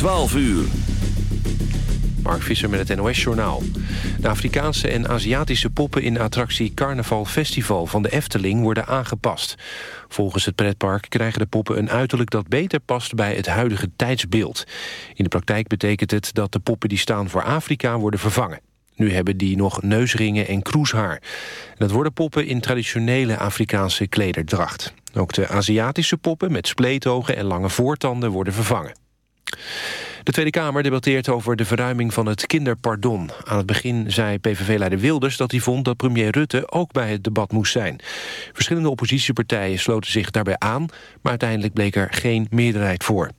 12 uur. Mark Visser met het NOS-journaal. De Afrikaanse en Aziatische poppen in de attractie Carnaval Festival van de Efteling worden aangepast. Volgens het pretpark krijgen de poppen een uiterlijk dat beter past bij het huidige tijdsbeeld. In de praktijk betekent het dat de poppen die staan voor Afrika worden vervangen. Nu hebben die nog neusringen en kroeshaar. dat worden poppen in traditionele Afrikaanse klederdracht. Ook de Aziatische poppen met spleetogen en lange voortanden worden vervangen. De Tweede Kamer debatteert over de verruiming van het kinderpardon. Aan het begin zei PVV-leider Wilders dat hij vond dat premier Rutte ook bij het debat moest zijn. Verschillende oppositiepartijen sloten zich daarbij aan, maar uiteindelijk bleek er geen meerderheid voor.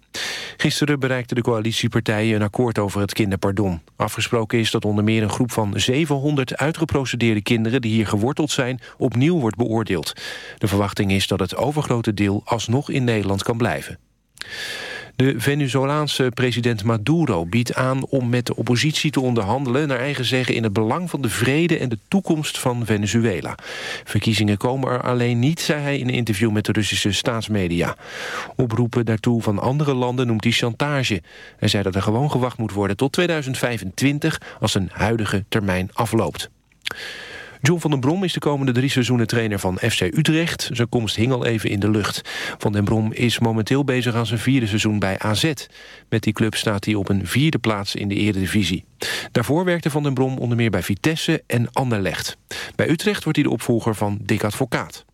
Gisteren bereikten de coalitiepartijen een akkoord over het kinderpardon. Afgesproken is dat onder meer een groep van 700 uitgeprocedeerde kinderen... die hier geworteld zijn, opnieuw wordt beoordeeld. De verwachting is dat het overgrote deel alsnog in Nederland kan blijven. De Venezolaanse president Maduro biedt aan om met de oppositie te onderhandelen... naar eigen zeggen in het belang van de vrede en de toekomst van Venezuela. Verkiezingen komen er alleen niet, zei hij in een interview met de Russische staatsmedia. Oproepen daartoe van andere landen noemt hij chantage. Hij zei dat er gewoon gewacht moet worden tot 2025 als een huidige termijn afloopt. John van den Brom is de komende drie seizoenen trainer van FC Utrecht. Zijn komst hing al even in de lucht. Van den Brom is momenteel bezig aan zijn vierde seizoen bij AZ. Met die club staat hij op een vierde plaats in de eredivisie. Daarvoor werkte Van den Brom onder meer bij Vitesse en Anderlecht. Bij Utrecht wordt hij de opvolger van Dick Advocaat.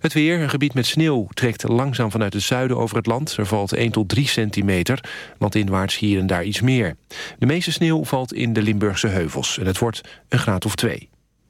Het weer, een gebied met sneeuw, trekt langzaam vanuit het zuiden over het land. Er valt 1 tot 3 centimeter, landinwaarts hier en daar iets meer. De meeste sneeuw valt in de Limburgse heuvels en het wordt een graad of 2.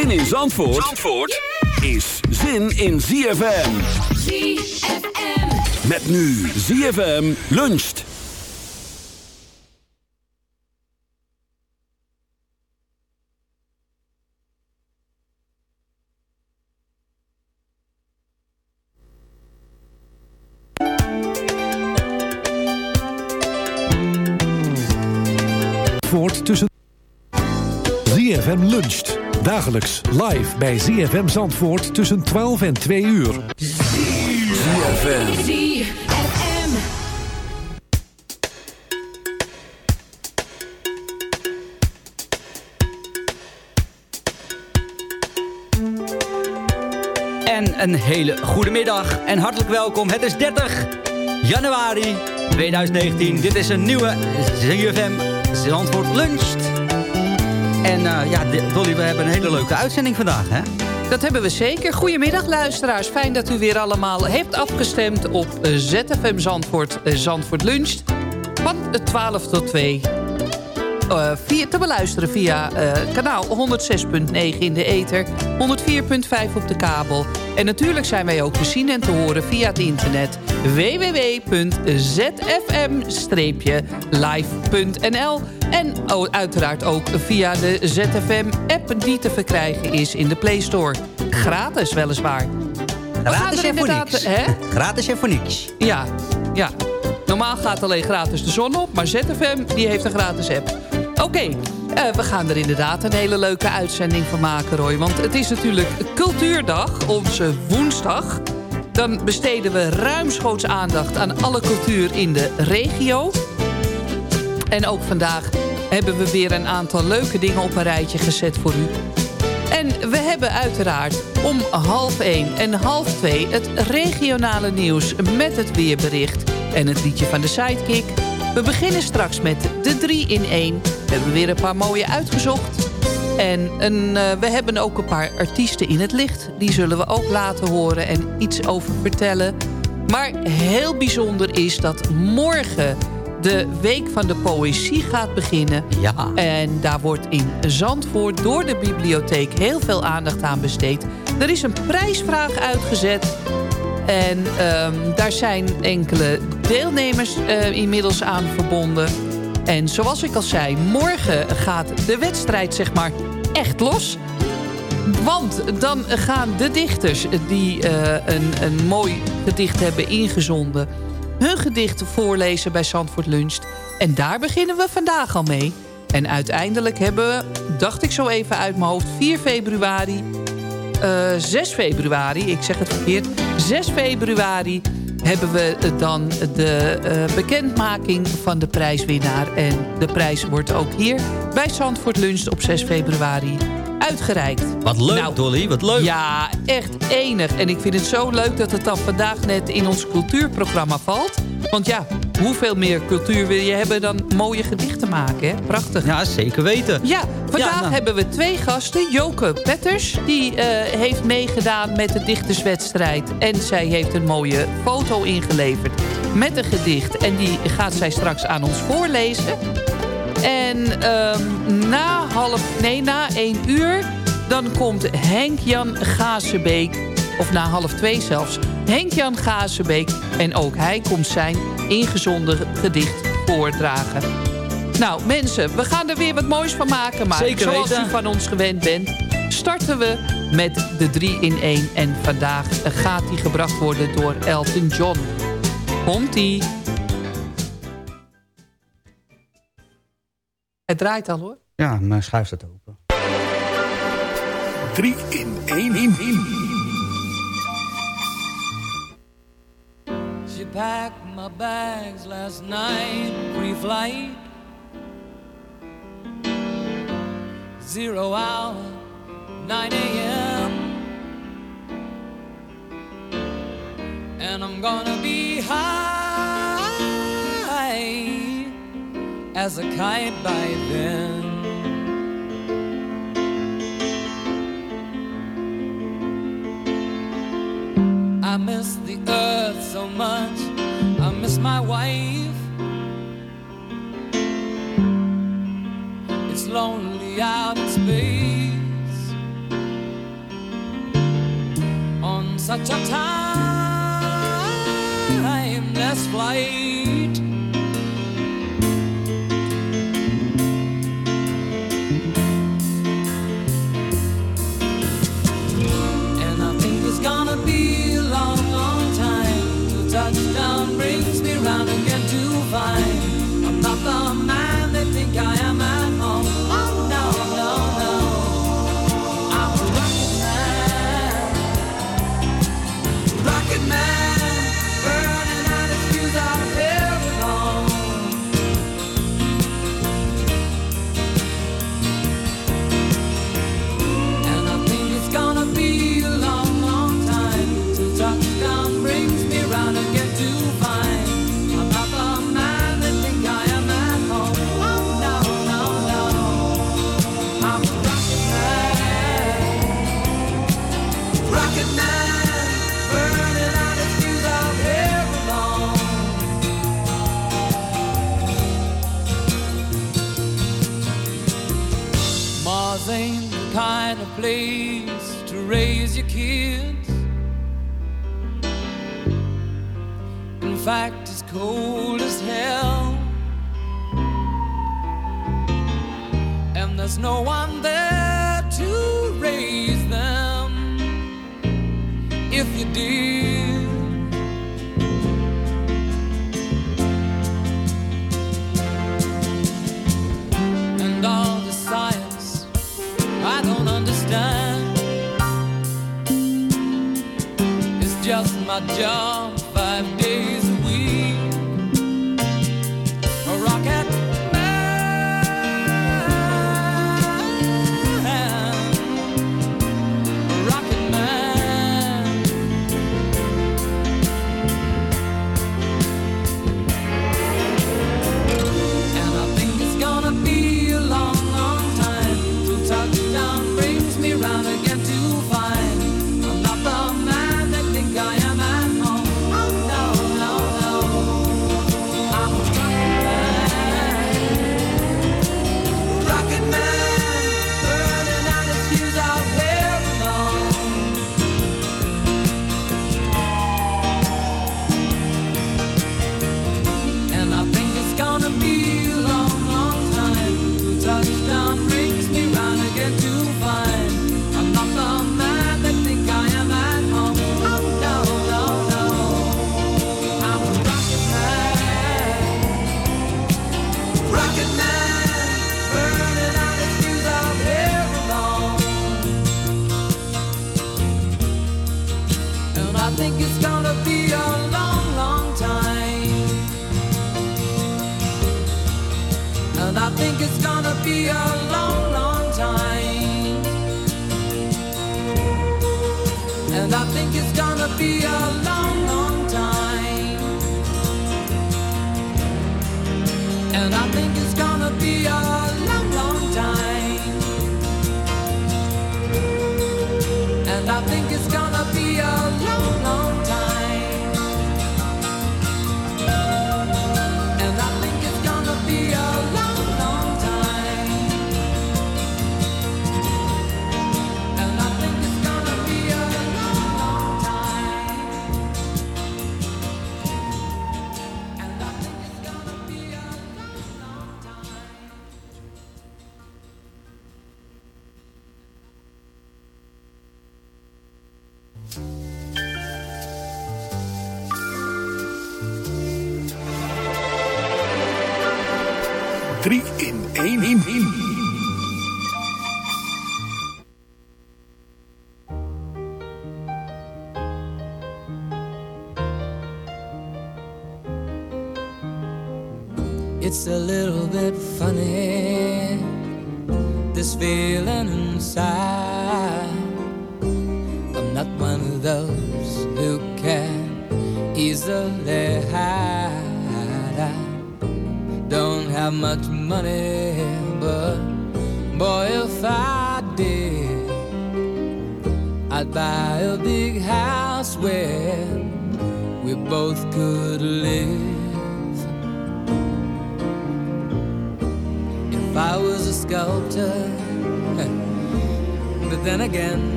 Zin in Zandvoort, Zandvoort is zin in ZFM. ZFM. Met nu ZFM luncht. Voort tussen ZFM luncht. Dagelijks live bij ZFM Zandvoort tussen 12 en 2 uur. ZFM. En een hele goede middag en hartelijk welkom. Het is 30 januari 2019. Dit is een nieuwe ZFM Zandvoort Luncht. En eh, ja, Dolly, we hebben een hele leuke uitzending vandaag, hè? Dat hebben we zeker. Goedemiddag luisteraars. Fijn dat u weer allemaal heeft afgestemd op eh, ZFM Zandvoort, eh, Zandvoort Luncht. Van eh, 12 tot 2. Eh, via, te beluisteren via eh, kanaal 106.9 in de ether, 104.5 op de kabel. En natuurlijk zijn wij ook te zien en te horen via het internet www.zfm-live.nl en uiteraard ook via de ZFM-app die te verkrijgen is in de Play Store. Gratis weliswaar. Gratis en voor niks. Hè? Gratis en voor niks. Ja, ja. Normaal gaat alleen gratis de zon op, maar ZFM die heeft een gratis app. Oké, eh, we gaan er inderdaad een hele leuke uitzending van maken, Roy. Want het is natuurlijk Cultuurdag, onze woensdag. Dan besteden we ruimschoots aandacht aan alle cultuur in de regio. En ook vandaag hebben we weer een aantal leuke dingen op een rijtje gezet voor u. En we hebben uiteraard om half 1 en half 2 het regionale nieuws met het weerbericht en het liedje van de Sidekick. We beginnen straks met de 3 in 1. We hebben weer een paar mooie uitgezocht. En een, eh, we hebben ook een paar artiesten in het licht. Die zullen we ook laten horen en iets over vertellen. Maar heel bijzonder is dat morgen de Week van de Poëzie gaat beginnen. Ja. En daar wordt in Zandvoort door de bibliotheek heel veel aandacht aan besteed. Er is een prijsvraag uitgezet. En ehm, daar zijn enkele deelnemers eh, inmiddels aan verbonden. En zoals ik al zei, morgen gaat de wedstrijd zeg maar echt los. Want dan gaan de dichters die eh, een, een mooi gedicht hebben ingezonden... hun gedicht voorlezen bij Zandvoort Lunch. En daar beginnen we vandaag al mee. En uiteindelijk hebben we, dacht ik zo even uit mijn hoofd... 4 februari, eh 6 februari, ik zeg het verkeerd... 6 februari hebben we dan de eh, bekendmaking van de prijswinnaar. En de prijs wordt ook hier bij Zandvoort Lunch op 6 februari uitgereikt. Wat leuk, Nou, Dolly, wat leuk. Ja, echt enig. En ik vind het zo leuk dat het dan vandaag net in ons cultuurprogramma valt. Want ja, hoeveel meer cultuur wil je hebben dan mooie gedichten maken, hè? Prachtig. Ja, zeker weten. Ja, vandaag Ja, nou. hebben we twee gasten. Joke Petters, die eh, heeft meegedaan met de dichterswedstrijd. En zij heeft een mooie foto ingeleverd met een gedicht. En die gaat zij straks aan ons voorlezen. En ehm, na half, nee, na één uur, dan komt Henk-Jan Gazenbeek, of na half twee zelfs, Henk-Jan Gazenbeek. En ook hij komt zijn ingezonden gedicht voordragen. Nou mensen, we gaan er weer wat moois van maken. Maar Zeker zoals u van ons gewend bent, starten we met de 3 in 1. En vandaag gaat die gebracht worden door Elton John. Komt-ie. Het draait al hoor. Ja, mijn schuif staat open. 3 in 1 in 1. She packed my bags last night, pre-flight. Zero hour, 9 a.m. And I'm gonna be high as a kite by then. I miss the earth so much. I miss my wife. It's lonely out in space on such a timeless flight. no one there to raise them. If you did, and all the science I don't understand is just my job five days.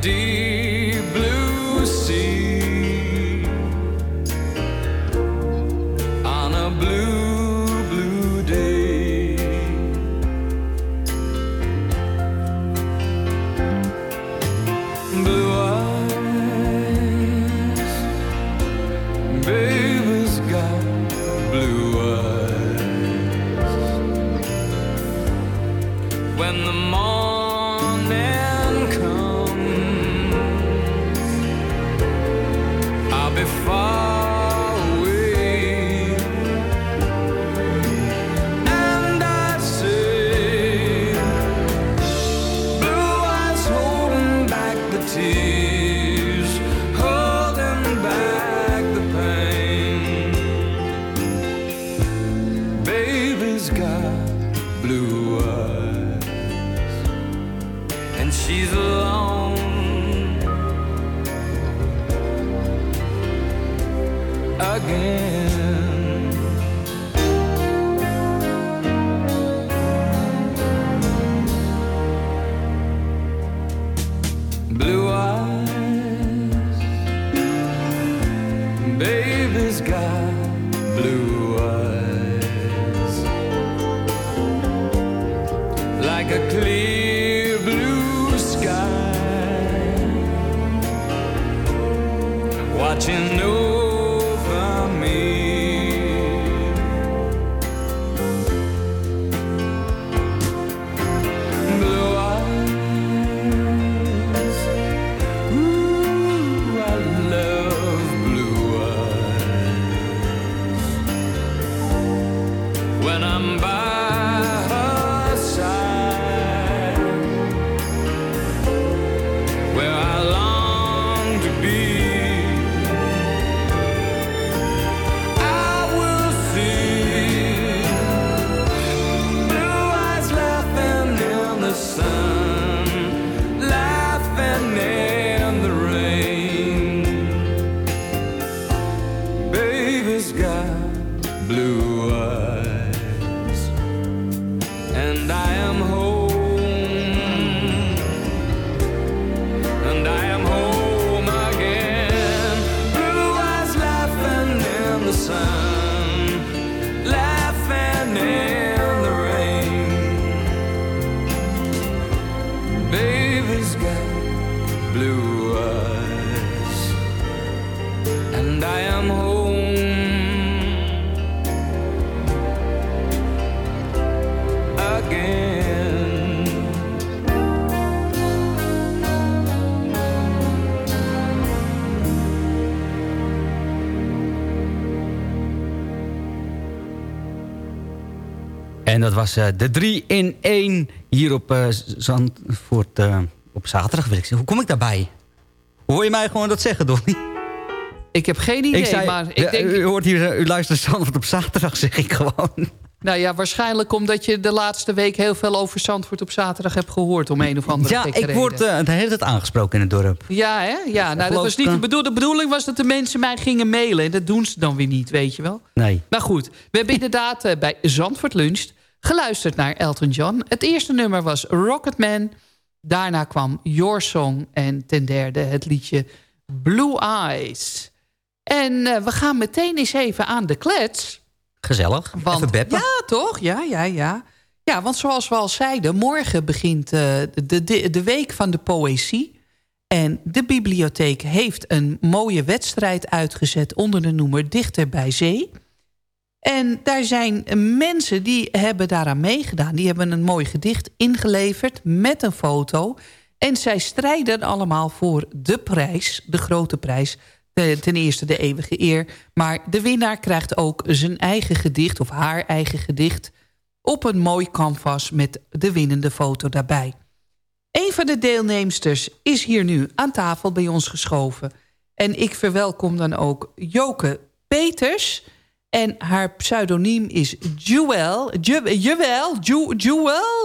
deep En dat was eh, de 3 in 1 hier op uh, Zandvoort uh, op zaterdag. Wil ik zeggen. Hoe kom ik daarbij? Hoor je mij gewoon dat zeggen, Donnie? Ik heb geen idee, ik zei, maar ik denk... U, hoort hier, u luistert Zandvoort op zaterdag, zeg ik gewoon. Nou ja, waarschijnlijk omdat je de laatste week heel veel over Zandvoort op zaterdag hebt gehoord... om een of andere Ja, ik word uh, de hele tijd aangesproken in het dorp. Ja, hè? Ja, nou, dat was niet de, bedoel, de bedoeling was dat de mensen mij gingen mailen. En dat doen ze dan weer niet, weet je wel. Nee. Maar goed, we hebben inderdaad uh, bij Zandvoort Lunch geluisterd naar Elton John. Het eerste nummer was Rocketman. Daarna kwam Your Song. En ten derde het liedje Blue Eyes. En uh, we gaan meteen eens even aan de klets... Gezellig. Want, Even beppen. Ja, toch? Ja, ja, ja. Ja, want zoals we al zeiden, morgen begint uh, de, de, de week van de poëzie. En de bibliotheek heeft een mooie wedstrijd uitgezet onder de noemer Dichter bij Zee. En daar zijn mensen die hebben daaraan meegedaan. Die hebben een mooi gedicht ingeleverd met een foto. En zij strijden allemaal voor de prijs, de grote prijs ten eerste de eeuwige eer. Maar de winnaar krijgt ook zijn eigen gedicht of haar eigen gedicht... op een mooi canvas met de winnende foto daarbij. Een van de deelnemsters is hier nu aan tafel bij ons geschoven. En ik verwelkom dan ook Joke Peters... En haar pseudoniem is Jewel. Jewel, Jewel.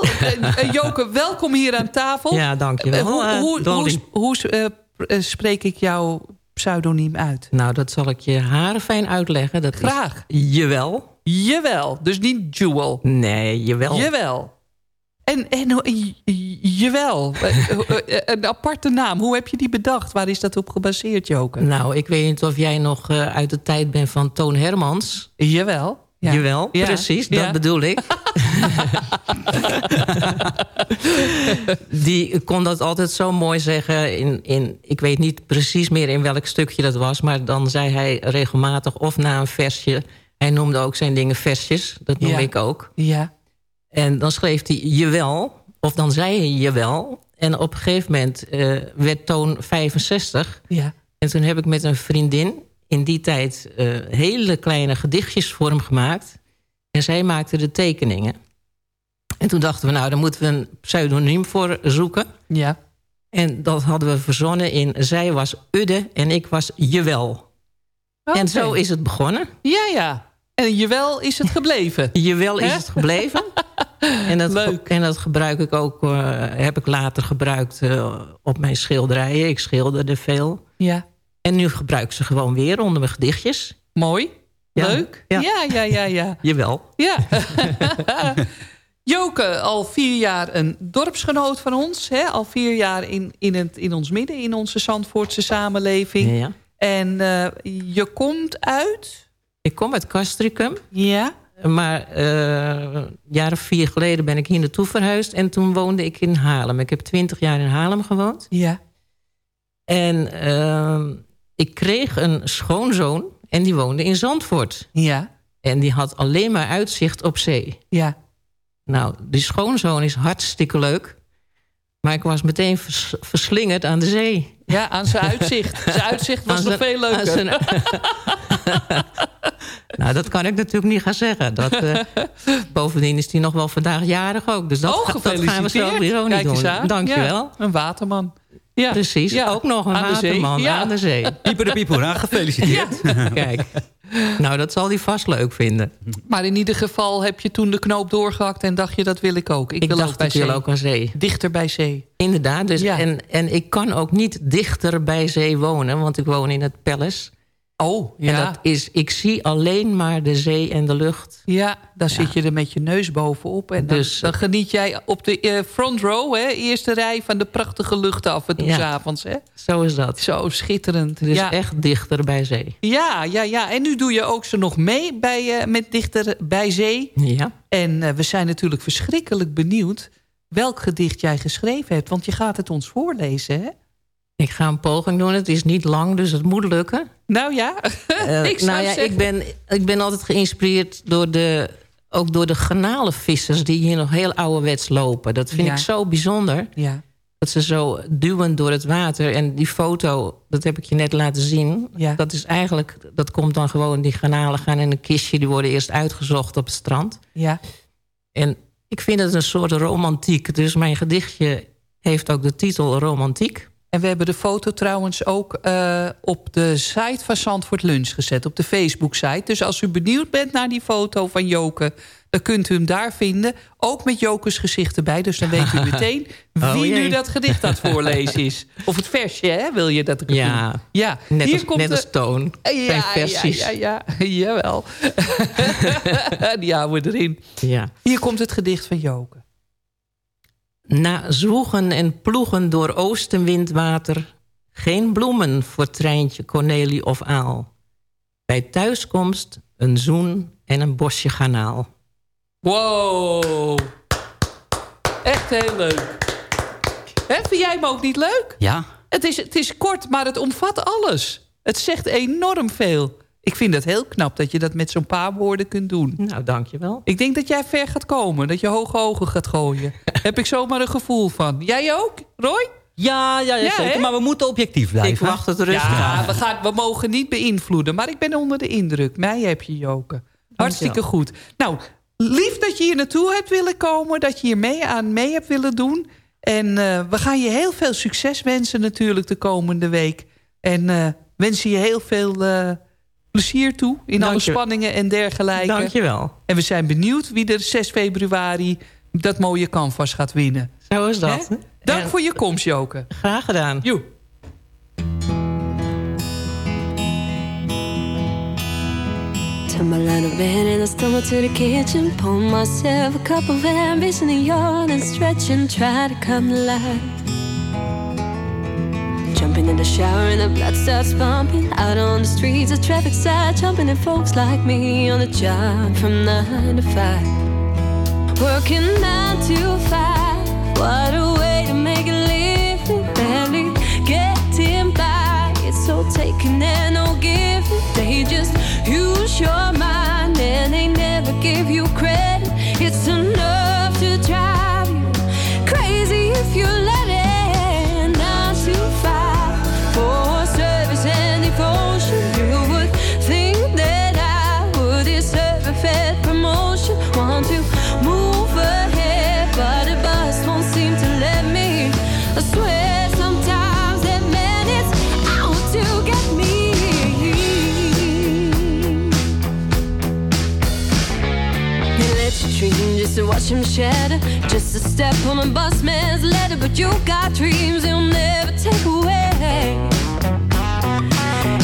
Joke, welkom hier aan tafel. Ja, dankjewel. Hoe, hoe, hoe, hoe uh, spreek ik jou pseudoniem uit? Nou, dat zal ik je harenfijn uitleggen. Dat Graag. Is jawel. Jawel, dus niet Jewel. Nee, jawel. Jawel. En, en jawel, een aparte naam. Hoe heb je die bedacht? Waar is dat op gebaseerd, Joker? Nou, ik weet niet of jij nog uh, uit de tijd bent van Toon Hermans. Jawel. Ja. Jawel, ja. precies, dat ja. bedoel ik. die kon dat altijd zo mooi zeggen. In, in, ik weet niet precies meer in welk stukje dat was... maar dan zei hij regelmatig of na een versje... hij noemde ook zijn dingen versjes, dat noem ik ook. Ja. En dan schreef hij jawel, of dan zei hij jawel... en op een gegeven moment uh, werd toon 65... Ja. en toen heb ik met een vriendin in die tijd uh, hele kleine gedichtjes voor hem gemaakt. En zij maakte de tekeningen. En toen dachten we, nou, daar moeten we een pseudoniem voor zoeken. Ja. En dat hadden we verzonnen in... zij was Udde en ik was Jewel. Okay. En zo is het begonnen. Ja, ja. En Jewel is het gebleven. Jewel is het gebleven. en, dat, Leuk. en dat gebruik ik ook, uh, heb ik later gebruikt uh, op mijn schilderijen. Ik schilderde veel. Ja. En nu gebruik ik ze gewoon weer onder mijn gedichtjes. Mooi. Ja. Leuk. Ja, ja, ja, ja. ja. Jawel. Ja. Joke, al vier jaar een dorpsgenoot van ons. Hè? Al vier jaar in, in, het, in ons midden, in onze Zandvoortse samenleving. Ja. En uh, je komt uit? Ik kom uit Castricum. Ja. Maar uh, jaren vier geleden ben ik hier naartoe verhuisd. En toen woonde ik in Haarlem. Ik heb twintig jaar in Haarlem gewoond. Ja. En uh, ik kreeg een schoonzoon. En die woonde in Zandvoort. Ja. En die had alleen maar uitzicht op zee. Ja. Nou, die schoonzoon is hartstikke leuk. Maar ik was meteen vers verslingerd aan de zee. Ja, aan zijn uitzicht. Zijn uitzicht was nog veel leuker. Zijn... nou, dat kan ik natuurlijk niet gaan zeggen. Dat, uh, bovendien is hij nog wel vandaag jarig ook. Dus dat, oh, dat gaan we zo weer ook niet doen. Dankjewel. Ja, een waterman. Ja. Precies, ja. ook nog een aan waterman de zee. Ja. aan de zee. Pieper de Pieper, gefeliciteerd. Ja. Kijk, nou dat zal hij vast leuk vinden. Maar in ieder geval heb je toen de knoop doorgehakt... en dacht je, dat wil ik ook. Ik, ik wil dacht, ook bij ik wil zee. ook aan zee. Dichter bij zee. Inderdaad, dus Ja. en, en ik kan ook niet dichter bij zee wonen... want ik woon in het Palace. Oh, ja. En dat is, ik zie alleen maar de zee en de lucht. Ja, dan zit je er met je neus bovenop. En dan, Dus- dan geniet jij op de eh, front row, hè, eerste rij... van de prachtige lucht af en toe Ja. s'avonds. hè? Zo is dat. Zo schitterend. Dus ja. echt dichter bij zee. ja, ja, ja. En nu doe je ook ze nog mee bij, eh, met Dichter bij Zee. Ja. En eh, we zijn natuurlijk verschrikkelijk benieuwd... welk gedicht jij geschreven hebt. Want je gaat het ons voorlezen, hè? Ik ga een poging doen. Het is niet lang, dus het moet lukken. Nou ja, Eh, ik nou ja, zeggen... ik ben, ik ben altijd geïnspireerd door de, ook door de garnalenvissers... die hier nog heel ouderwets lopen. Dat vind Ja. ik zo bijzonder. Ja, Dat ze zo duwen door het water. En die foto, dat heb ik je net laten zien. Ja. Dat is eigenlijk, dat komt dan gewoon... die garnalen gaan in een kistje. Die worden eerst uitgezocht op het strand. ja, En ik vind het een soort romantiek. Dus mijn gedichtje heeft ook de titel Romantiek. En we hebben de foto trouwens ook uh, op de site van Zandvoort Lunch gezet. Op de Facebook-site. Dus als u benieuwd bent naar die foto van Joke... dan kunt u hem daar vinden. Ook met Jokers gezicht erbij. Dus dan weet u meteen wie Oh, jee. nu dat gedicht aan het voorlezen is. Of het versje, hè? Wil je dat ik het Ja, ja. net Hier als- komt net de- als Toon. Ja, Zijn ja, versies. ja, ja, jawel. die houden we erin. Ja. Hier komt het gedicht van Joke. Na zwoegen en ploegen door oostenwindwater... geen bloemen voor treintje Cornelie of Aal. Bij thuiskomst een zoen en een bosje garnaal. Wow. Echt heel leuk. Hè, vind jij hem ook niet leuk? Ja. Het is, het is kort, maar het omvat alles. Het zegt enorm veel. Ik vind het heel knap dat je dat met zo'n paar woorden kunt doen. Nou, dankjewel. Ik denk dat jij ver gaat komen. Dat je hoge ogen gaat gooien. Heb ik zomaar een gevoel van. Jij ook, Roy? Ja, ja, ja, zeker. hè? Maar we moeten objectief blijven. Ik wacht het rustig Ja, we, gaan, we mogen niet beïnvloeden. Maar ik ben onder de indruk. Mij heb je, Joke. Hartstikke goed. Nou, lief dat je hier naartoe hebt willen komen. Dat je hier mee aan mee hebt willen doen. En eh, we gaan je heel veel succes wensen natuurlijk de komende week. En eh, wensen je heel veel eh, plezier toe. In Dank alle je. spanningen en dergelijke. Dankjewel. En we zijn benieuwd wie er 6 februari dat mooie canvas gaat winnen. Zo is dat. Hè? Dank En voor je komst, Joke. Graag gedaan. Joe. Turn my line of bed and I stumble to the kitchen. Pour myself a cup of ambition and yawn and stretch and try to come to life. Jumping in the shower and the blood starts pumping. Out on the streets, the traffic side jumping, and folks like me on the job from nine to five. Working nine to five. What a way to make a living. Barely getting by. It's so taking and no giving. They just use your mind and they never give you credit. It's enough to watch. Just a step on a bus man's ladder, but you got dreams you'll never take away.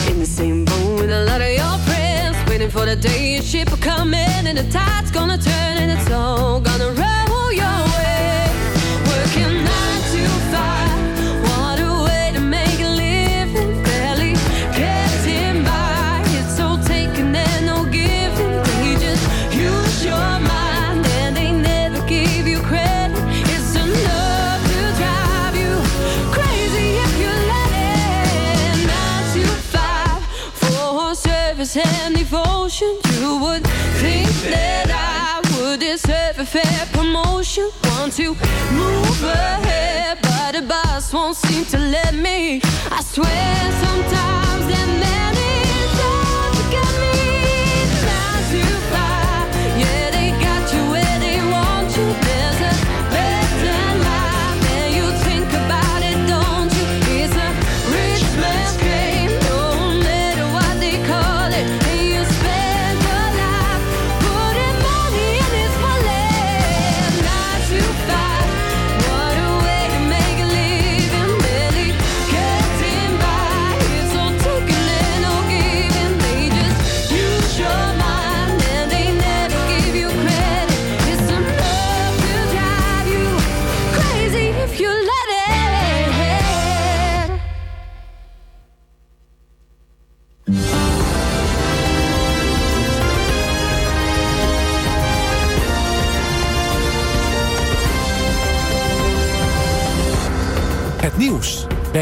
In the same boat with a lot of your friends, waiting for the day your ship will come in and the tide's gonna turn and it's all gonna roll your devotion. You would think that I would deserve a fair promotion. Want to move ahead, but the boss won't seem to let me. I swear sometimes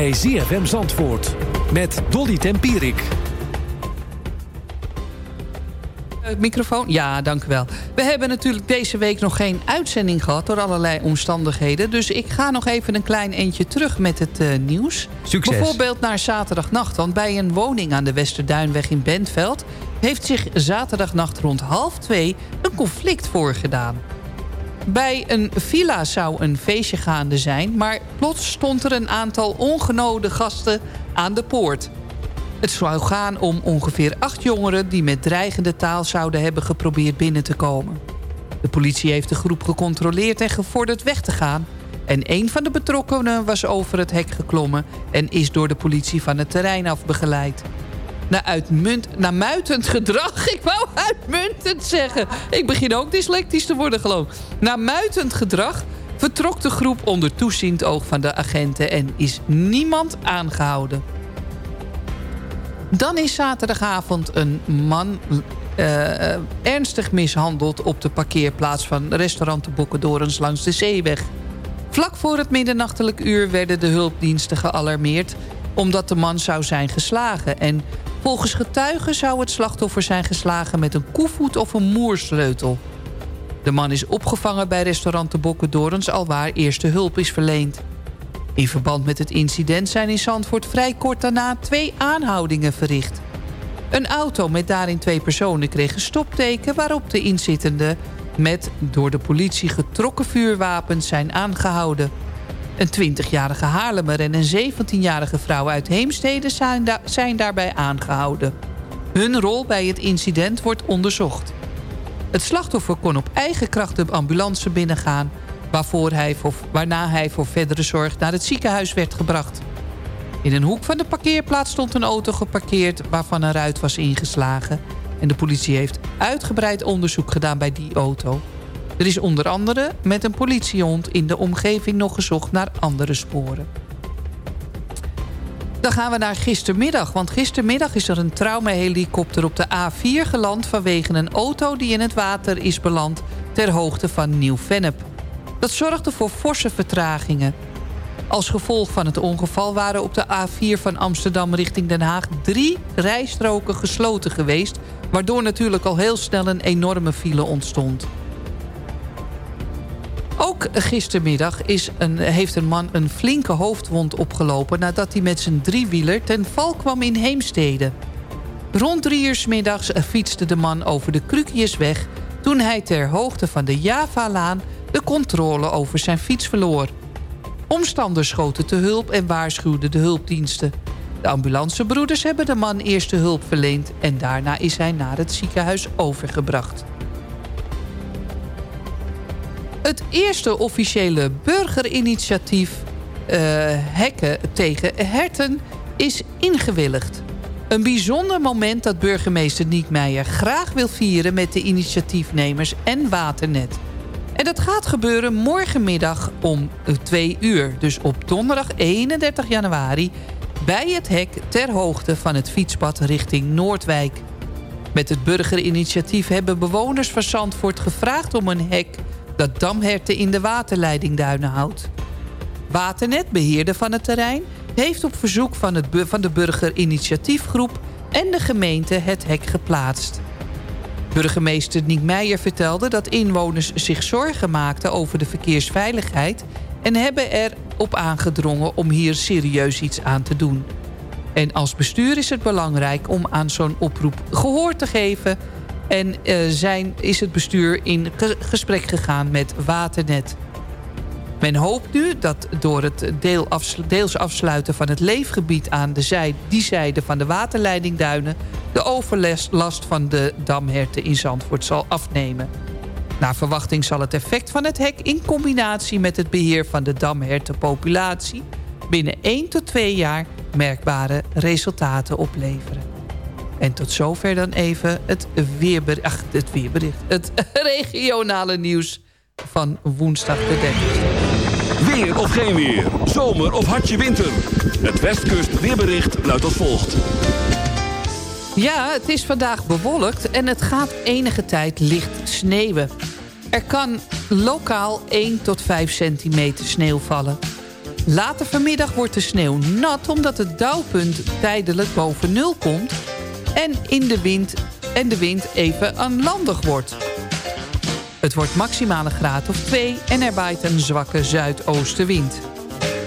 bij ZFM Zandvoort met Dolly Tempierik. Eh, Microfoon? Ja, dank u wel. We hebben natuurlijk deze week nog geen uitzending gehad... door allerlei omstandigheden. Dus ik ga nog even een klein eentje terug met het eh, nieuws. Succes. Bijvoorbeeld naar zaterdagnacht. Want bij een woning aan de Westerduinweg in Bentveld... heeft zich zaterdagnacht rond half twee een conflict voorgedaan. Bij een villa zou een feestje gaande zijn... maar plots stond er een aantal ongenode gasten aan de poort. Het zou gaan om ongeveer acht jongeren... die met dreigende taal zouden hebben geprobeerd binnen te komen. De politie heeft de groep gecontroleerd en gevorderd weg te gaan... en een van de betrokkenen was over het hek geklommen... en is door de politie van het terrein af begeleid. Na, uitmunt, muitend gedrag, ik wou uitmuntend zeggen... ik begin ook dyslectisch te worden geloof. Na muitend gedrag vertrok de groep onder toeziend oog van de agenten... en is niemand aangehouden. Dan is zaterdagavond een man uh, ernstig mishandeld... op de parkeerplaats van restaurant de Bokkendorens langs de zeeweg. Vlak voor het middernachtelijk uur werden de hulpdiensten gealarmeerd... omdat de man zou zijn geslagen. En volgens getuigen zou het slachtoffer zijn geslagen... met een koevoet of een moersleutel. De man is opgevangen bij restaurant de Bokkendorens... alwaar eerste hulp is verleend. In verband met het incident zijn in Zandvoort vrij kort daarna twee aanhoudingen verricht. Een auto met daarin twee personen kreeg een stopteken... waarop de inzittenden met door de politie getrokken vuurwapens zijn aangehouden. Een 20-jarige Haarlemmer en een 17-jarige vrouw uit Heemstede zijn, zijn daarbij aangehouden. Hun rol bij het incident wordt onderzocht. Het slachtoffer kon op eigen kracht de ambulance binnengaan waarvoor hij voor, waarna hij voor verdere zorg naar het ziekenhuis werd gebracht. In een hoek van de parkeerplaats stond een auto geparkeerd waarvan een ruit was ingeslagen. En de politie heeft uitgebreid onderzoek gedaan bij die auto. Er is onder andere met een politiehond in de omgeving nog gezocht naar andere sporen. Dan gaan we naar gistermiddag, want gistermiddag is er een traumahelikopter op de A4 geland... vanwege een auto die in het water is beland ter hoogte van Nieuw-Vennep. Dat zorgde voor forse vertragingen. Als gevolg van het ongeval waren op de A4 van Amsterdam richting Den Haag... drie rijstroken gesloten geweest... waardoor natuurlijk al heel snel een enorme file ontstond. Ook gistermiddag is een, heeft een man een flinke hoofdwond opgelopen... nadat hij met zijn driewieler ten val kwam in Heemstede. Rond drie uur middags fietste de man over de Krukiusweg... toen hij ter hoogte van de Javalaan de controle over zijn fiets verloor. Omstanders schoten te hulp en waarschuwden de hulpdiensten. De ambulancebroeders hebben de man eerste hulp verleend... en daarna is hij naar het ziekenhuis overgebracht. Het eerste officiële burgerinitiatief uh, hekken tegen herten is ingewilligd. Een bijzonder moment dat burgemeester Niek Meijer graag wil vieren... met de initiatiefnemers en Waternet. En dat gaat gebeuren morgenmiddag om 2 uur. Dus op donderdag 31 januari bij het hek ter hoogte van het fietspad richting Noordwijk. Met het burgerinitiatief hebben bewoners van Zandvoort gevraagd om een hek... dat damherten in de waterleidingduinen houdt. Waternet, beheerder van het terrein... heeft op verzoek van, het, van de burgerinitiatiefgroep en de gemeente het hek geplaatst. Burgemeester Niek Meijer vertelde dat inwoners zich zorgen maakten over de verkeersveiligheid... en hebben erop aangedrongen om hier serieus iets aan te doen. En als bestuur is het belangrijk om aan zo'n oproep gehoor te geven... en uh, zijn, is het bestuur in gesprek gegaan met Waternet... Men hoopt nu dat door het deel deels afsluiten van het leefgebied aan de zij die zijde van de waterleidingduinen... de overlast van de damherten in Zandvoort zal afnemen. Naar verwachting zal het effect van het hek in combinatie met het beheer van de damhertenpopulatie... binnen 1 tot 2 jaar merkbare resultaten opleveren. En tot zover dan even het weerbericht, ach, het, weerbericht, het regionale nieuws van woensdag de 30 Weer of geen weer, zomer of hartje winter. Het Westkust weerbericht luidt als volgt. Ja, het is vandaag bewolkt en het gaat enige tijd licht sneeuwen. Er kan lokaal 1 tot 5 centimeter sneeuw vallen. Later vanmiddag wordt de sneeuw nat omdat het dauwpunt tijdelijk boven nul komt... en, in de, wind, en de wind even aanlandig wordt. Het wordt maximaal een graad of 2 en er waait een zwakke zuidoostenwind.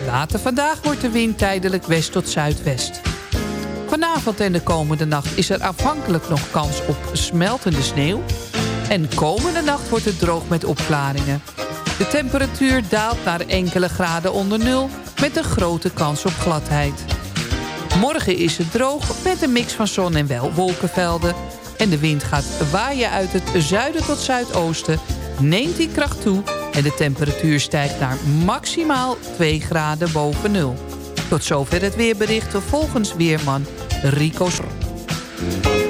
Later vandaag wordt de wind tijdelijk west tot zuidwest. Vanavond en de komende nacht is er afhankelijk nog kans op smeltende sneeuw. En komende nacht wordt het droog met opklaringen. De temperatuur daalt naar enkele graden onder nul... met een grote kans op gladheid. Morgen is het droog met een mix van zon en wel wolkenvelden. En de wind gaat waaien uit het zuiden tot zuidoosten... neemt in kracht toe en de temperatuur stijgt naar maximaal 2 graden boven nul. Tot zover het weerbericht volgens weerman Rico Schrott.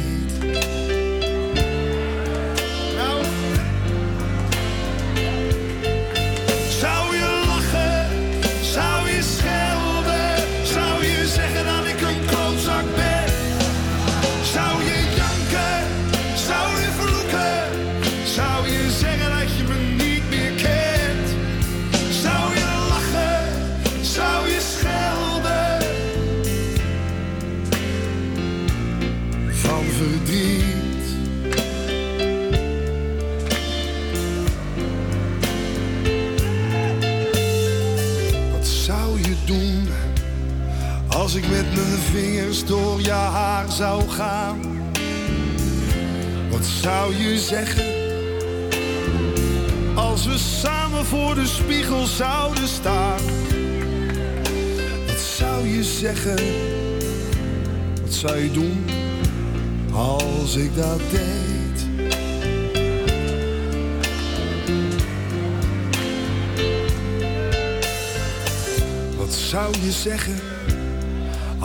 Vingers door je haar zou gaan? Wat zou je zeggen als we samen voor de spiegel zouden staan? Wat zou je zeggen? Wat zou je doen als ik dat deed? Wat zou je zeggen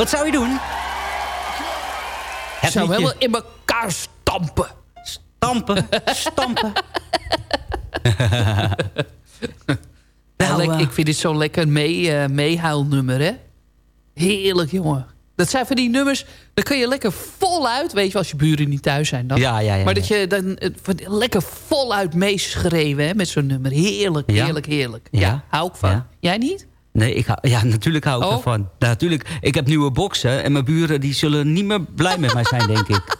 Wat zou je doen? Het zou helemaal in elkaar stampen. Stampen, stampen. Nou, Nou, eh, ik vind dit zo'n lekker mee, eh, meehuilnummer, hè? Heerlijk, jongen. Dat zijn van die nummers, dan kun je lekker voluit... weet je, als je buren niet thuis zijn dan. Ja, ja, ja, maar dat je dan eh, lekker voluit meeschreven, hè, met zo'n nummer. Heerlijk, heerlijk, heerlijk. Ja. Hou ik van. Jij niet? Nee, ik hou, ja, natuurlijk hou ik Oh. ervan. Natuurlijk, ik heb nieuwe boxen en mijn buren die zullen niet meer blij met mij zijn, denk ik.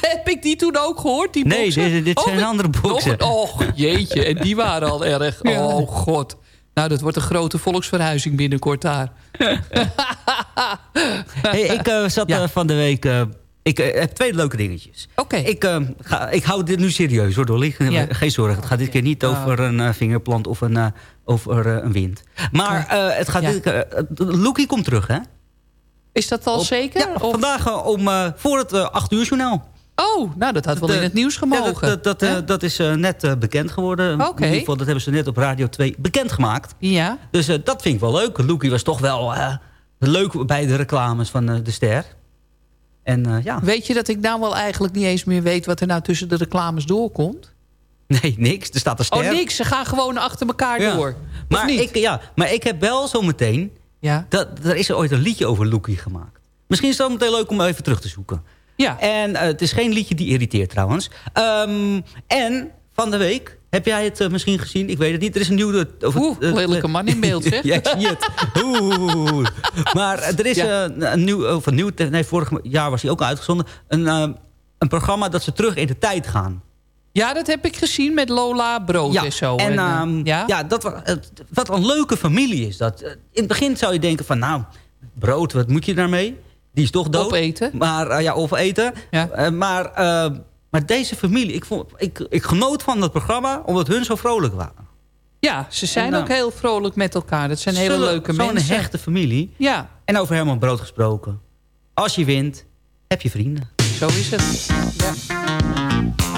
Heb ik die toen ook gehoord, die Nee, boxen? dit, dit Oh, zijn andere een- Oh, jeetje, en die waren al erg. Ja. Oh, god. Nou, dat wordt een grote volksverhuizing binnenkort daar. Hey, ik eh, zat eh, van de week... eh, ik eh, heb twee leuke dingetjes. Oké. Ik, eh, ga, ik hou dit nu serieus hoor, Dolly. Ja. Geen zorgen. Het gaat dit keer niet Oh. over een eh, vingerplant of een, over een wind. Maar het gaat Ja. dit keer... Loekie komt terug, hè? Is dat al Op- zeker? Ja, Of- vandaag om, voor het 8 uur journaal. Oh, nou, dat had wel De- in het nieuws Ja, gemogen. dat, dat, dat, dat is net bekend geworden. Oké. In ieder geval, dat hebben ze net op Radio 2 bekendgemaakt. Ja. Dus dat vind ik wel leuk. Loekie was toch wel leuk bij de reclames van de ster. En eh, ja, Weet je dat ik nou wel eigenlijk niet eens meer weet... wat er nou tussen de reclames doorkomt? nee, niks. Er staat een ster. Oh, niks. Ze gaan gewoon achter elkaar Ja. door. Maar niet? ik, ja, maar ik heb wel zometeen... Ja. Dat, er is er ooit een liedje over Loekie gemaakt. Misschien is het meteen leuk om even terug te zoeken. Ja. En eh, het is geen liedje die irriteert trouwens. Ehm, en van de week, heb jij het eh, misschien gezien? Ik weet het niet. Er is een nieuwe... Over, Oeh, eh, lelijke man in beeld, zeg. ja, ik zie het. Oeh. Maar er is Ja. eh, een nieuw... Of een nieuw nee, vorig jaar was hij ook uitgezonden. Een, eh, een programma dat ze terug in de tijd gaan. Ja, dat heb ik gezien met Lola Brood en zo. En, eh, ehm, ja? ja, dat, wa- het- wat een leuke familie is dat. Eh, In het begin zou je denken van, nou, brood, wat moet je daarmee? Die is toch dood. Opeten. Maar, eh, ja, of eten. Ja. Eh, maar, eh, maar deze familie, ik, vond, ik, ik genoot van dat programma omdat hun zo vrolijk waren. Ja, ze zijn En, ook heel vrolijk met elkaar. Dat zijn hele Zullen- leuke Zo'n mensen. hechte familie. Ja, En over Herman Brood gesproken. Als je wint, heb je vrienden. zo is het. Ja.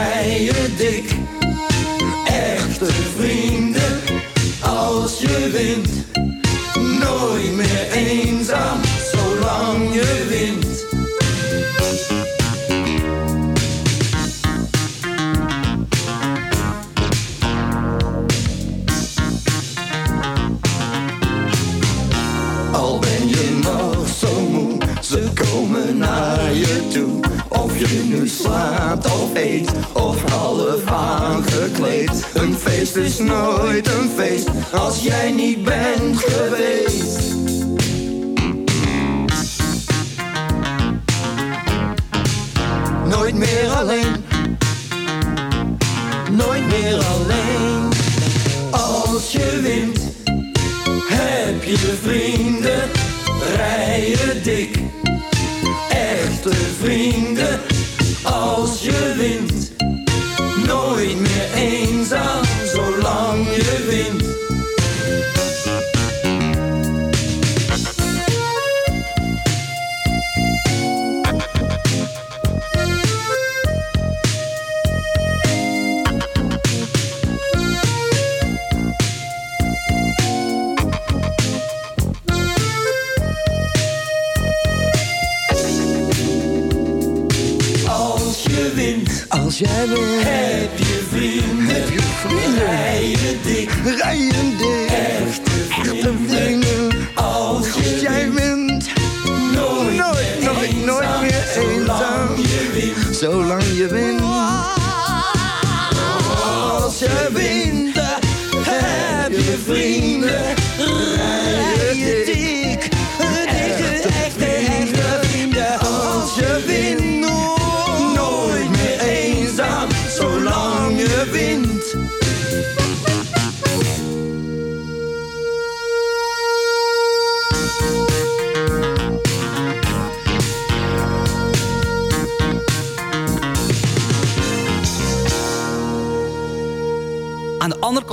Rij je dik. Echte vrienden. Als je wint, nooit meer eenzaam. Zolang je wint. Al ben je nog zo moe, ze komen naar je toe. Of je nu slaapt of eet, feest is nooit een feest, als jij niet bent geweest. Nooit meer alleen. Nooit meer alleen. Als je wint, heb je vrienden. Rij je dik.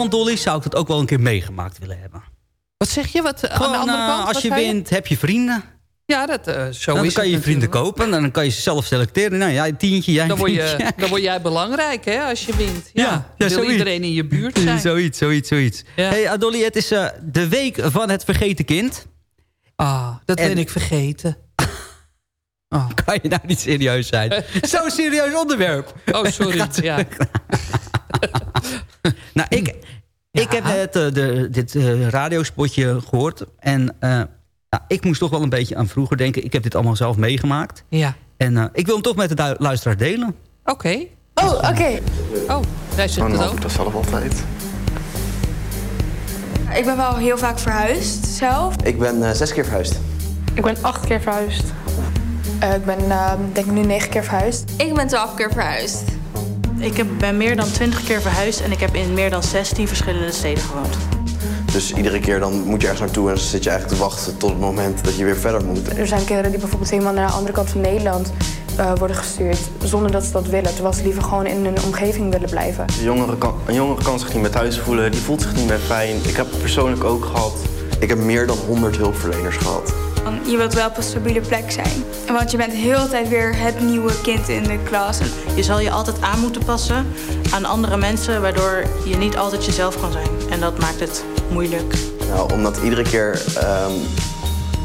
Dolly, zou ik dat ook wel een keer meegemaakt willen hebben. Wat zeg je? Wat, aan de andere eh, kant? als je wint, heb je vrienden. Ja, dat, eh, zo dan is kan het je vrienden kopen en dan kan je ze zelf selecteren. Nou, jij een tientje, jij een Dan word, je, tientje. dan word jij belangrijk hè, als je wint. Ja, Ja, Dan ja, wil iedereen in je buurt zijn. zoiets, zoiets, zoiets. Hey, Adolly, het is eh, de week van het vergeten kind. Ah, dat En- ben ik vergeten. Kan je nou niet serieus zijn? Zo'n serieus onderwerp. Oh, sorry. Ja. Nou, ik, ik heb net eh, de, dit eh, radiospotje gehoord. En eh, nou, ik moest toch wel een beetje aan vroeger denken. Ik heb dit allemaal zelf meegemaakt. Ja. En eh, ik wil hem toch met de luisteraar delen. Oké. Oh, oké. Oh, hij zegt het ook. dat zelf altijd. Ik ben wel heel vaak verhuisd zelf. Ik ben zes keer verhuisd. Ik ben acht keer verhuisd. ik ben uh, denk ik nu negen keer verhuisd. Ik ben twaalf keer verhuisd. Ik heb, ben meer dan 20 keer verhuisd en ik heb in meer dan 16 verschillende steden gewoond. Dus iedere keer dan moet je ergens naartoe en dan zit je eigenlijk te wachten tot het moment dat je weer verder moet. Er zijn kinderen die bijvoorbeeld helemaal naar de andere kant van Nederland uh, worden gestuurd zonder dat ze dat willen. Terwijl ze liever gewoon in hun omgeving willen blijven. Een jongere kan, een jongere kan zich niet meer thuis voelen, die voelt zich niet meer fijn. Ik heb het persoonlijk ook gehad. Ik heb meer dan 100 hulpverleners gehad. Je wilt wel op een stabiele plek zijn. Want je bent de hele tijd weer het nieuwe kind in de klas. Je zal je altijd aan moeten passen aan andere mensen... waardoor je niet altijd jezelf kan zijn. En dat maakt het moeilijk. Nou, omdat iedere keer um,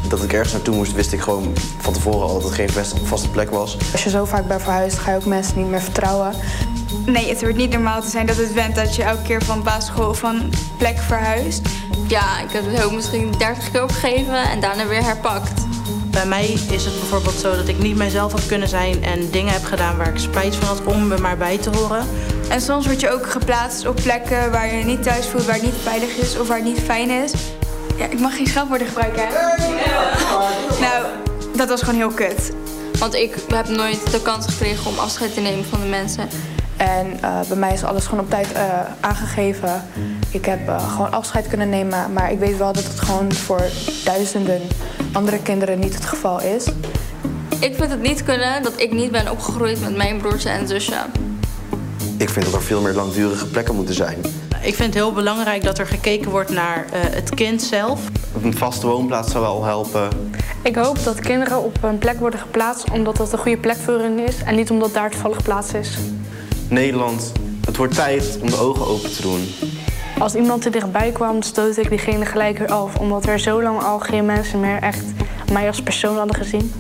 dat ik ergens naartoe moest... wist ik gewoon van tevoren al dat het geen vaste plek was. Als je zo vaak bent verhuisd, ga je ook mensen niet meer vertrouwen. Nee, het wordt niet normaal te zijn dat het bent dat je elke keer van basisschool of van plek verhuist. Ja, ik heb het ook misschien 30 keer opgegeven en daarna weer herpakt. Bij mij is het bijvoorbeeld zo dat ik niet mijzelf had kunnen zijn en dingen heb gedaan waar ik spijt van had om er maar bij te horen. En soms word je ook geplaatst op plekken waar je niet thuis voelt, waar het niet veilig is of waar het niet fijn is. Ja, ik mag geen scheldwoorden gebruiken. Nou, dat was gewoon heel kut. Want ik heb nooit de kans gekregen om afscheid te nemen van de mensen. En uh, bij mij is alles gewoon op tijd uh, aangegeven. Ik heb uh, gewoon afscheid kunnen nemen. Maar ik weet wel dat het gewoon voor duizenden andere kinderen niet het geval is. Ik vind het niet kunnen dat ik niet ben opgegroeid met mijn broertje en zusje. Ik vind dat er veel meer langdurige plekken moeten zijn. Ik vind het heel belangrijk dat er gekeken wordt naar het kind zelf. Een vaste woonplaats zou wel helpen. Ik hoop dat kinderen op een plek worden geplaatst omdat dat een goede plek voor hen is. En niet omdat daar toevallig plaats is. Nederland, het wordt tijd om de ogen open te doen. Als iemand er dichtbij kwam, stootte ik diegene gelijk weer af. Omdat er zo lang al geen mensen meer echt mij als persoon hadden gezien.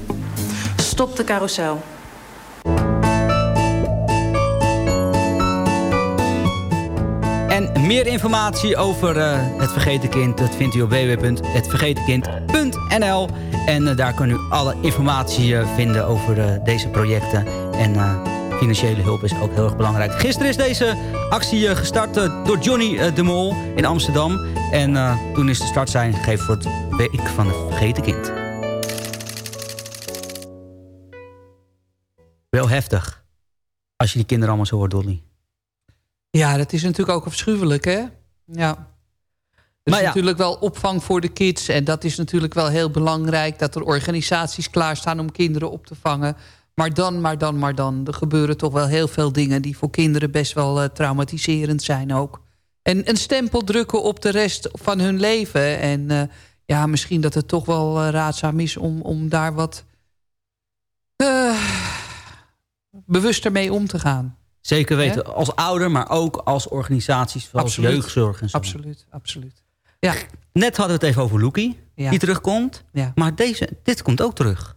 Stop de carousel. En meer informatie over uh, het Vergeten Kind... dat vindt u op www.hetvergetenkind.nl. En uh, daar kunt u alle informatie uh, vinden over deze projecten. En financiële hulp is ook heel erg belangrijk. Gisteren is deze actie gestart door Johnny de Mol in Amsterdam. En toen is de start zijn gegeven voor het Week van het Vergeten Kind. Wel heftig. Als je die kinderen allemaal zo hoort, Dolly. Ja, dat is natuurlijk ook afschuwelijk, hè? Ja. Er is ja. natuurlijk wel opvang voor de kids. En dat is natuurlijk wel heel belangrijk... dat er organisaties klaarstaan om kinderen op te vangen. Maar dan, maar dan, maar dan. Er gebeuren toch wel heel veel dingen... die voor kinderen best wel uh, traumatiserend zijn ook. En een stempel drukken op de rest van hun leven. En uh, ja, misschien dat het toch wel uh, raadzaam is... om, om daar wat bewuster mee om te gaan. Zeker weten, He? als ouder, maar ook als organisaties zoals absoluut. jeugdzorg en zo. Absoluut, absoluut. Ja. Net hadden we het even over Loekie, ja. die terugkomt. Ja. Maar deze, dit komt ook terug.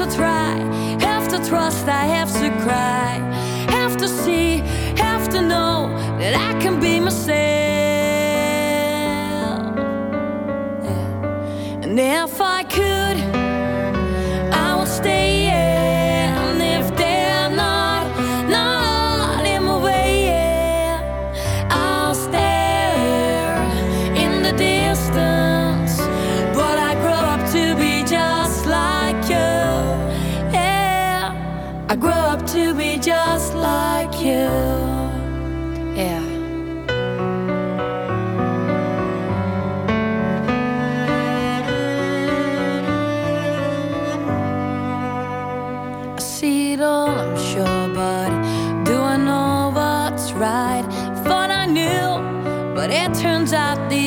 to try, have to trust, I have to cry, have to see, have to know that I can be myself. Yeah. And if I could,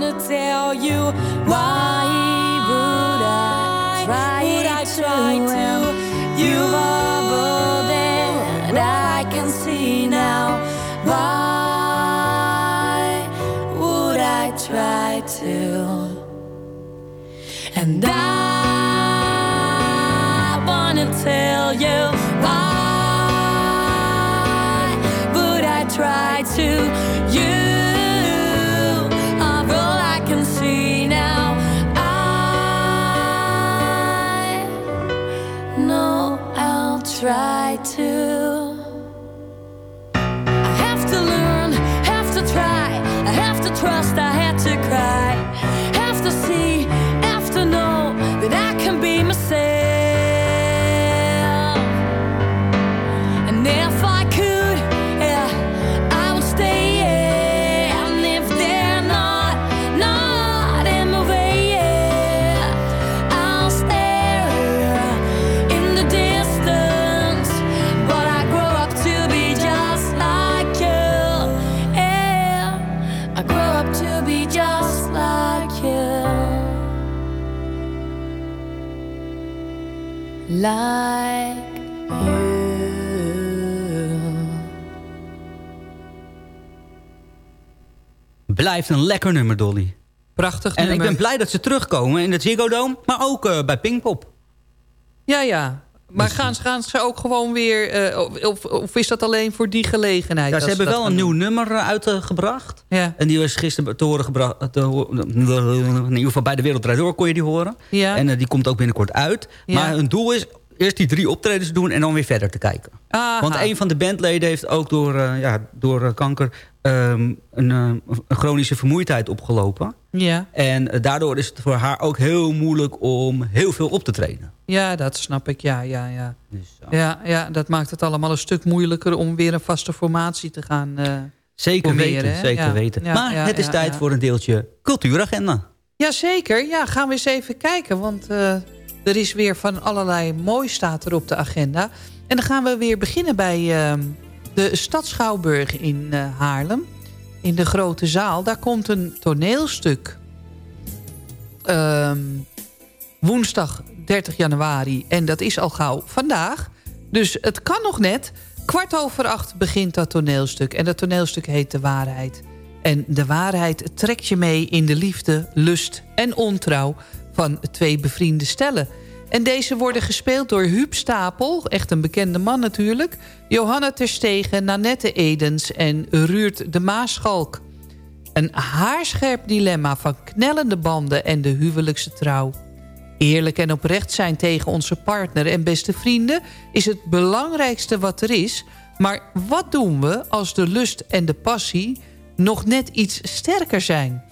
wanna tell you why Blijft een lekker nummer, Dolly. Prachtig En nummer. ik ben blij dat ze terugkomen in het Ziggo Dome, maar ook eh, bij Pinkpop. Ja, ja. Maar gaan, ze- gaan ze ook gewoon weer... eh, of, of, is dat alleen voor die gelegenheid? Ja, ze hebben wel een doen? nieuw nummer eh, uitgebracht. Ja. En die was gisteren te horen gebracht. Te in ieder geval bij de Wereld Draait Door kon je die horen. Ja. En die komt ook binnenkort uit. Ja. Maar hun doel is eerst die drie optredens doen en dan weer verder te kijken. Aha. Want een van de bandleden heeft ook door, ja, door kanker ehm, een, eh, een chronische vermoeidheid opgelopen. Ja. En eh, daardoor is het voor haar ook heel moeilijk om heel veel op te treden. ja, dat snap ik. Ja, ja, ja. Dus, ja, ja, dat maakt het allemaal een stuk moeilijker... om weer een vaste formatie te gaan eh Zeker weten, hè? zeker Ja, weten. ja, maar ja, het is tijd voor een deeltje cultuuragenda. Jazeker, ja, gaan we eens even kijken. Want eh, er is weer van allerlei mooi staat er op de agenda. En dan gaan we weer beginnen bij eh, de Stad Schouwburg in eh, Haarlem. In de grote zaal. Daar komt een toneelstuk. Ehm, woensdag 30 januari. En dat is al gauw vandaag. Dus het kan nog net. Kwart over acht begint dat toneelstuk. En dat toneelstuk heet De Waarheid. En de waarheid trekt je mee in de liefde, lust en ontrouw van twee bevriende stellen. En deze worden gespeeld door Huub Stapel, echt een bekende man natuurlijk... Johanna Terstegen, Nanette Edens en Ruurt de Maaschalk. Een haarscherp dilemma van knellende banden en de huwelijkse trouw. Eerlijk en oprecht zijn tegen onze partner en beste vrienden... is het belangrijkste wat er is. Maar wat doen we als de lust en de passie nog net iets sterker zijn?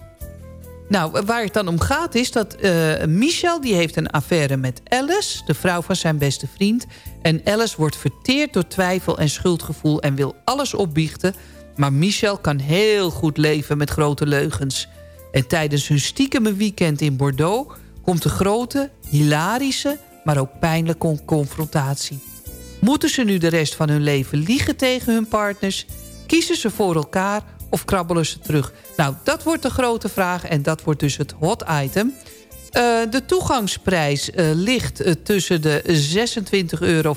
Nou, waar het dan om gaat is dat uh, Michel... die heeft een affaire met Alice, de vrouw van zijn beste vriend. En Alice wordt verteerd door twijfel en schuldgevoel... en wil alles opbiechten. Maar Michel kan heel goed leven met grote leugens. En tijdens hun stiekeme weekend in Bordeaux... komt de grote, hilarische, maar ook pijnlijke confrontatie. Moeten ze nu de rest van hun leven liegen tegen hun partners? Kiezen ze voor elkaar of krabbelen ze terug? Nou, dat wordt de grote vraag en dat wordt dus het hot item. Uh, de toegangsprijs uh, ligt uh, tussen de 26,75 euro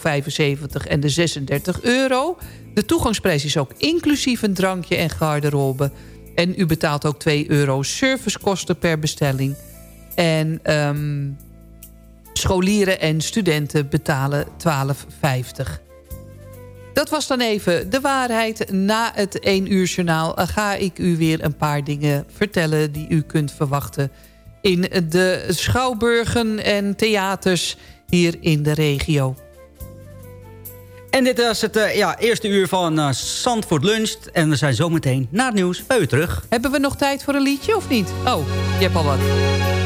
en de 36 euro. De toegangsprijs is ook inclusief een drankje en garderobe. En u betaalt ook 2 euro servicekosten per bestelling. En um, scholieren en studenten betalen 12,50. Dat was dan even de waarheid. Na het 1 uur journaal ga ik u weer een paar dingen vertellen... die u kunt verwachten in de schouwburgen en theaters hier in de regio. En dit was het uh, ja, eerste uur van uh, Zandvoort Lunch. En we zijn zometeen na het nieuws bij u terug. Hebben we nog tijd voor een liedje of niet? Oh, je hebt al wat.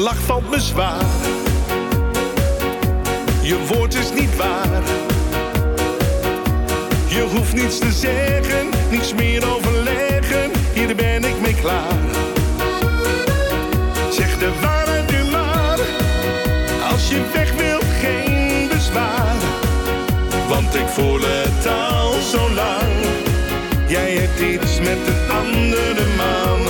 Je lach valt me zwaar. Je woord is niet waar. Je hoeft niets te zeggen, niets meer overleggen. Hier ben ik mee klaar. Zeg de waarheid nu maar. Als je weg wilt, geen bezwaar. Want ik voel het al zo lang. Jij hebt iets met een andere man.